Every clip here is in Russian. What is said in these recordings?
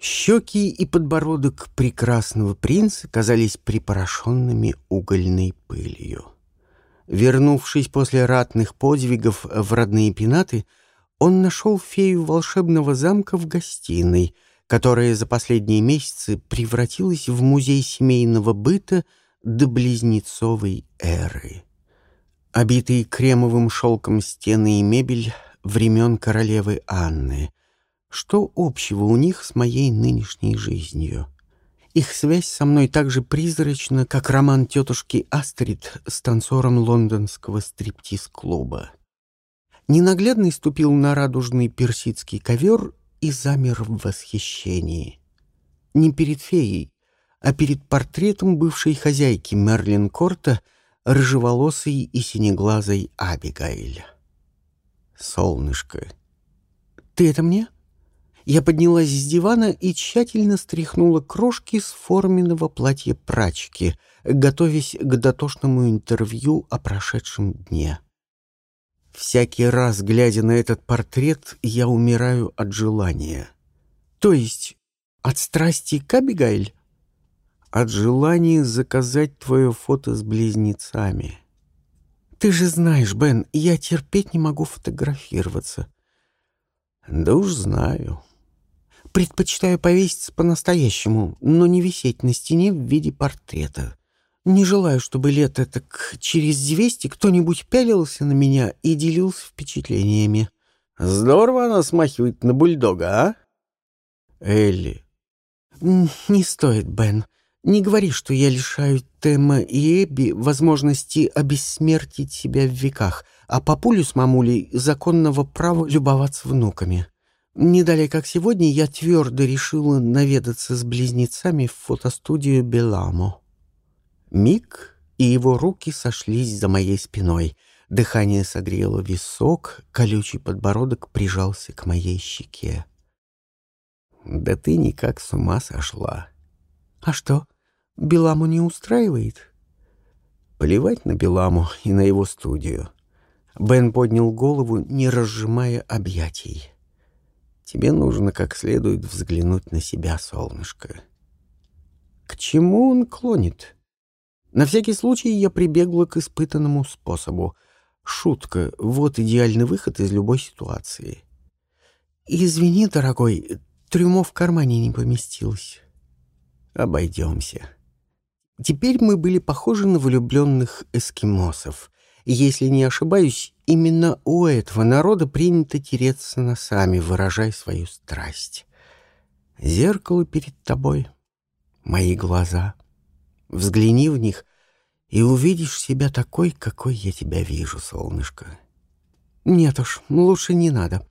Щеки и подбородок прекрасного принца казались припорошенными угольной пылью. Вернувшись после ратных подвигов в родные пенаты, он нашел фею волшебного замка в гостиной, которая за последние месяцы превратилась в музей семейного быта до близнецовой эры. Обитые кремовым шелком стены и мебель времен королевы Анны. Что общего у них с моей нынешней жизнью? Их связь со мной так же призрачна, как роман тетушки Астрид с танцором лондонского стриптиз-клуба. Ненаглядный ступил на радужный персидский ковер и замер в восхищении. Не перед феей, а перед портретом бывшей хозяйки Мерлин Корта, рыжеволосой и синеглазой Абигайль. «Солнышко, ты это мне?» Я поднялась с дивана и тщательно стряхнула крошки с форменного платья прачки, готовясь к дотошному интервью о прошедшем дне. Всякий раз, глядя на этот портрет, я умираю от желания. То есть от страсти к Абигайль? От желания заказать твое фото с близнецами. Ты же знаешь, Бен, я терпеть не могу фотографироваться. Да уж знаю. Предпочитаю повеситься по-настоящему, но не висеть на стене в виде портрета. Не желаю, чтобы лет так через двести кто-нибудь пялился на меня и делился впечатлениями. Здорово она смахивает на бульдога, а? Элли. Не стоит, Бен. Не говори, что я лишаю Тема и Эбби возможности обессмертить себя в веках, а папулю с мамулей законного права любоваться внуками. Не далее, как сегодня, я твердо решила наведаться с близнецами в фотостудию Беламо. Миг, и его руки сошлись за моей спиной. Дыхание согрело висок, колючий подбородок прижался к моей щеке. «Да ты никак с ума сошла!» «А что, Беламу не устраивает?» Плевать на Беламу и на его студию. Бен поднял голову, не разжимая объятий. Тебе нужно как следует взглянуть на себя, солнышко. К чему он клонит? На всякий случай я прибегла к испытанному способу. Шутка — вот идеальный выход из любой ситуации. Извини, дорогой, трюмо в кармане не поместилось. Обойдемся. Теперь мы были похожи на влюбленных эскимосов. Если не ошибаюсь, именно у этого народа принято тереться носами, выражая свою страсть. Зеркало перед тобой, мои глаза. Взгляни в них, и увидишь себя такой, какой я тебя вижу, солнышко. Нет уж, лучше не надо.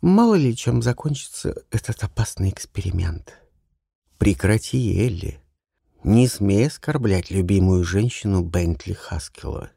Мало ли чем закончится этот опасный эксперимент. Прекрати, Элли. Не смей оскорблять любимую женщину Бентли Хаскелла.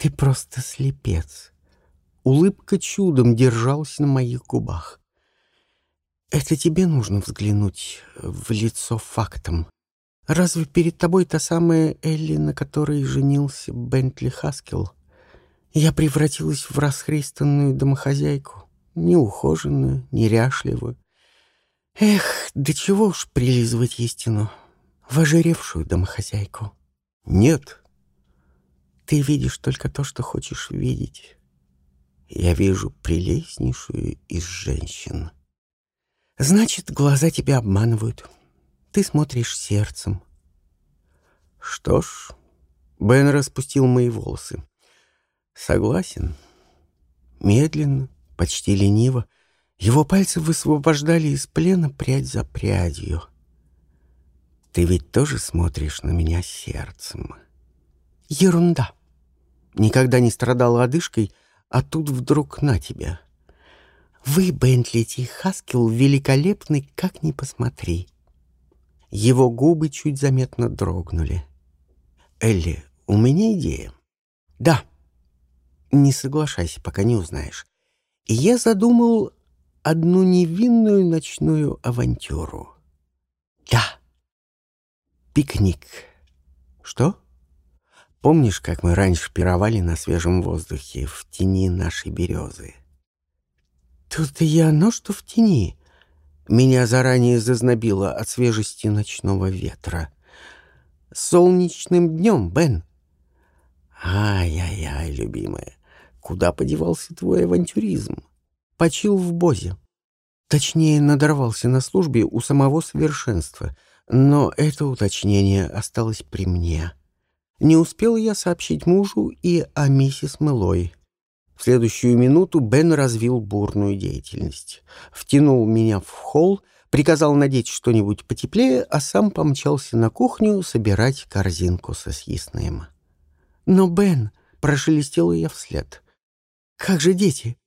Ты просто слепец. Улыбка чудом держалась на моих губах. Это тебе нужно взглянуть в лицо фактом. Разве перед тобой та самая Элли, на которой женился Бентли Хаскел? Я превратилась в расхристанную домохозяйку, неухоженную, неряшливую. Эх, да чего уж прилизывать истину, в ожиревшую домохозяйку. Нет, ты видишь только то, что хочешь видеть. Я вижу прелестнейшую из женщин. Значит, глаза тебя обманывают. Ты смотришь сердцем. Что ж, Бен распустил мои волосы. Согласен. Медленно, почти лениво, его пальцы высвобождали из плена прядь за прядью. Ты ведь тоже смотришь на меня сердцем. Ерунда. Никогда не страдала одышкой, а тут вдруг на тебя. Вы, Бентли Ти Хаскел, великолепны, как ни посмотри. Его губы чуть заметно дрогнули. Элли, у меня идея. Да. Не соглашайся, пока не узнаешь. Я задумал одну невинную ночную авантюру. Да. Пикник. Что? Помнишь, как мы раньше пировали на свежем воздухе в тени нашей березы? Тут и оно, что в тени. Меня заранее зазнобило от свежести ночного ветра. «Солнечным днем, Бен!» «Ай-яй-яй, любимая, куда подевался твой авантюризм?» «Почил в Бозе. Точнее, надорвался на службе у самого совершенства, но это уточнение осталось при мне. Не успел я сообщить мужу и о миссис Мэлой. В следующую минуту Бен развил бурную деятельность. Втянул меня в холл, приказал надеть что-нибудь потеплее, а сам помчался на кухню собирать корзинку со съестным. «Но, Бен!» — прошелестела я вслед. «Как же дети?»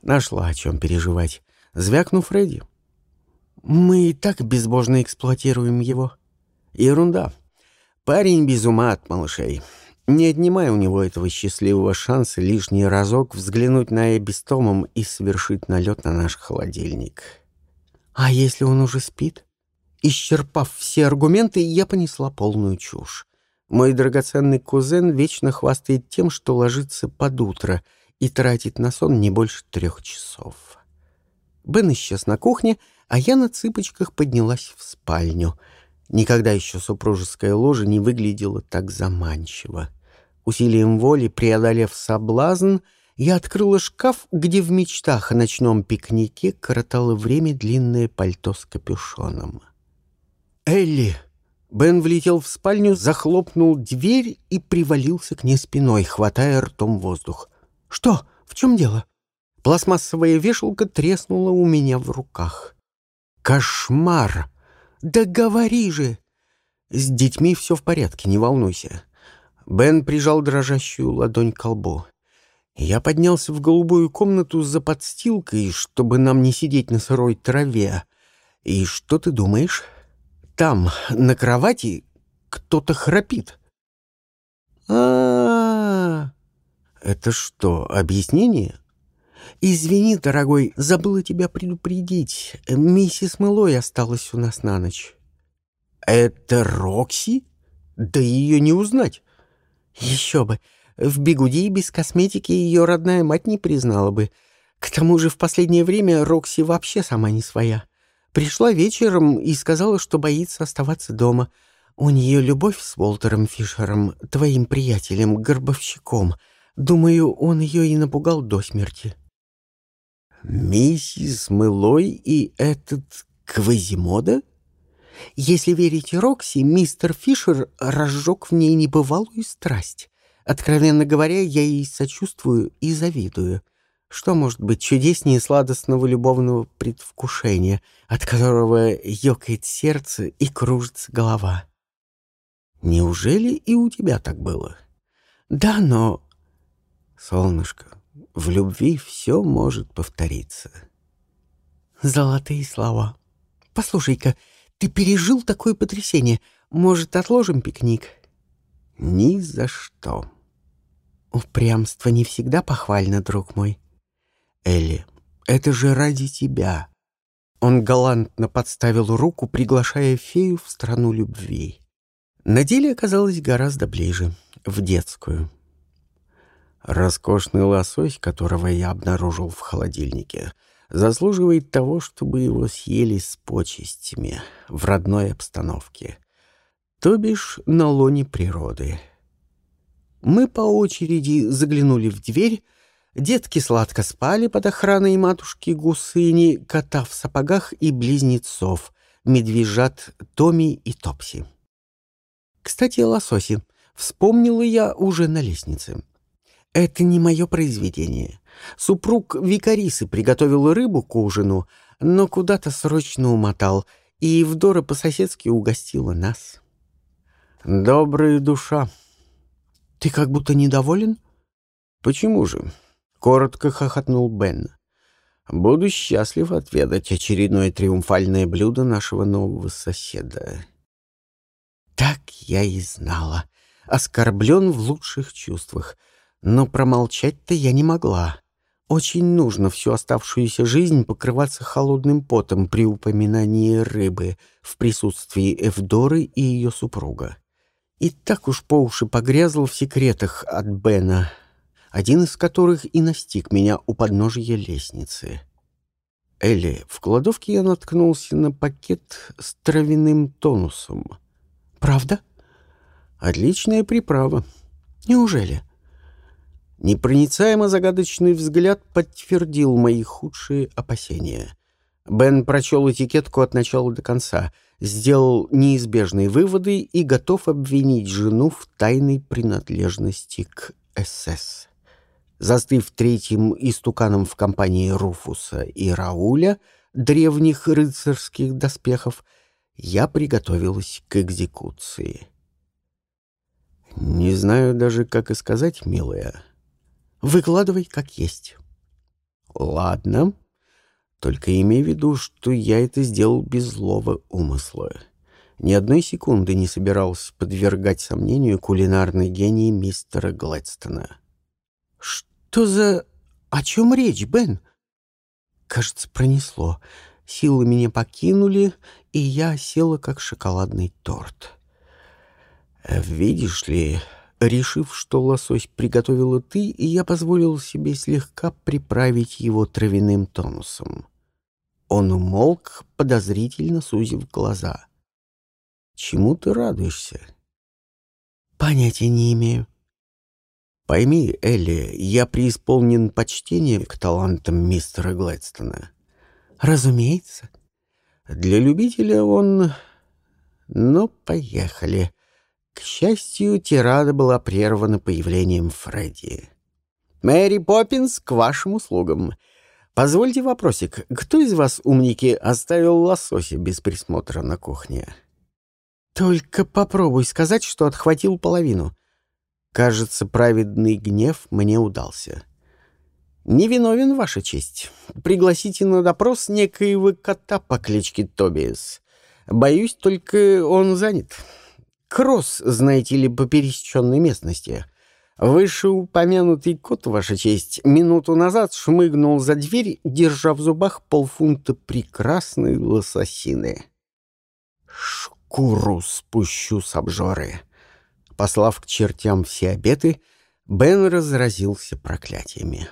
Нашла о чем переживать. Звякнув Фредди. «Мы и так безбожно эксплуатируем его». «Ерунда. Парень без ума от малышей. Не отнимай у него этого счастливого шанса лишний разок взглянуть на Эбби с Томом и совершить налет на наш холодильник». «А если он уже спит?» Исчерпав все аргументы, я понесла полную чушь. Мой драгоценный кузен вечно хвастает тем, что ложится под утро и тратит на сон не больше трех часов. Бен исчез на кухне, а я на цыпочках поднялась в спальню. Никогда еще супружеская ложа не выглядела так заманчиво. Усилием воли, преодолев соблазн, я открыла шкаф, где в мечтах о ночном пикнике коротало время длинное пальто с капюшоном. «Элли!» Бен влетел в спальню, захлопнул дверь и привалился к ней спиной, хватая ртом воздух. «Что? В чем дело?» Пластмассовая вешалка треснула у меня в руках. «Кошмар! Да говори же!» «С детьми все в порядке, не волнуйся». Бен прижал дрожащую ладонь к колбу. Я поднялся в голубую комнату за подстилкой, чтобы нам не сидеть на сырой траве. И что ты думаешь? Там, на кровати, кто-то храпит. а, -а, -а Это что, объяснение? «Извини, дорогой, забыла тебя предупредить. Миссис Мэлой осталась у нас на ночь». «Это Рокси? Да ее не узнать». «Еще бы. В бегуди и без косметики ее родная мать не признала бы. К тому же в последнее время Рокси вообще сама не своя. Пришла вечером и сказала, что боится оставаться дома. У нее любовь с Уолтером Фишером, твоим приятелем, горбовщиком. Думаю, он ее и напугал до смерти». Миссис Мылой и этот Квазимода? Если верить Рокси, мистер Фишер разжег в ней небывалую страсть. Откровенно говоря, я ей сочувствую и завидую. Что может быть чудеснее сладостного любовного предвкушения, от которого ёкает сердце и кружится голова? Неужели и у тебя так было? Да, но... Солнышко, в любви все может повториться. Золотые слова. Послушай-ка, ты пережил такое потрясение. Может, отложим пикник? Ни за что. Упрямство не всегда похвально, друг мой. Элли, это же ради тебя. Он галантно подставил руку, приглашая фею в страну любви. На деле оказалось гораздо ближе, в детскую. Роскошный лосось, которого я обнаружил в холодильнике, заслуживает того, чтобы его съели с почестями в родной обстановке, то бишь на лоне природы. Мы по очереди заглянули в дверь, детки сладко спали под охраной матушки Гусыни, кота в сапогах и близнецов, медвежат Томи и Топси. Кстати, лососи. Вспомнила я уже на лестнице. Это не мое произведение. Супруг Викарисы приготовил рыбу к ужину, но куда-то срочно умотал, и Евдора по-соседски угостила нас. Добрая душа. Ты как будто недоволен? Почему же? Коротко хохотнул Бен. Буду счастлив отведать очередное триумфальное блюдо нашего нового соседа. Так я и знала. Оскорблен в лучших чувствах — но промолчать-то я не могла. Очень нужно всю оставшуюся жизнь покрываться холодным потом при упоминании рыбы в присутствии Эвдоры и ее супруга. И так уж по уши погрязл в секретах от Бена, один из которых и настиг меня у подножия лестницы. Элли, в кладовке я наткнулся на пакет с травяным тонусом. Правда? Отличная приправа. Неужели? Непроницаемо загадочный взгляд подтвердил мои худшие опасения. Бен прочел этикетку от начала до конца, сделал неизбежные выводы и готов обвинить жену в тайной принадлежности к СС. Застыв третьим истуканом в компании Руфуса и Рауля, древних рыцарских доспехов, я приготовилась к экзекуции. Не знаю даже, как и сказать, милая. Выкладывай как есть. Ладно. Только имей в виду, что я это сделал без злого умысла. Ни одной секунды не собирался подвергать сомнению кулинарный гений мистера Глэдстона. Что за... О чем речь, Бен? Кажется, пронесло. Силы меня покинули, и я села как шоколадный торт. Видишь ли, решив, что лосось приготовила ты, я позволил себе слегка приправить его травяным тонусом. Он умолк, подозрительно сузив глаза. Чему ты радуешься? Понятия не имею. Пойми, Элли, я преисполнен почтения к талантам мистера Глэдстона. Разумеется. Для любителя он... Ну, поехали. К счастью, тирада была прервана появлением Фредди. «Мэри Поппинс, к вашим услугам. Позвольте вопросик, кто из вас, умники, оставил лосося без присмотра на кухне?» «Только попробуй сказать, что отхватил половину. Кажется, праведный гнев мне удался. «Невиновен, Ваша честь. Пригласите на допрос некоего кота по кличке Тобиас. Боюсь, только он занят. Кросс, знаете ли, по пересеченной местности. Вышеупомянутый кот, Ваша честь, минуту назад шмыгнул за дверь, держа в зубах полфунта прекрасной лососины. Шкуру спущу с обжоры». Послав к чертям все обеты, Бен разразился проклятиями.